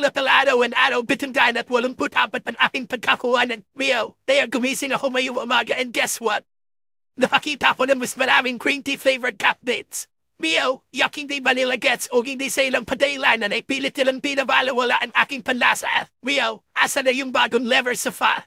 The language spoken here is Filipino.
na and araw bitundahan at walang putapat ang aking pagkakuhanan. Rio, kaya gumising ako may umaga and guess what? Nakakita ko ng mas maraming green tea flavored cupdates. Mio, yak hindi ba gets o hindi sa ilang padaylanan ay pilit nilang pinabalawala ang aking panlasa. Mio, asa na yung bagong lever sa fa?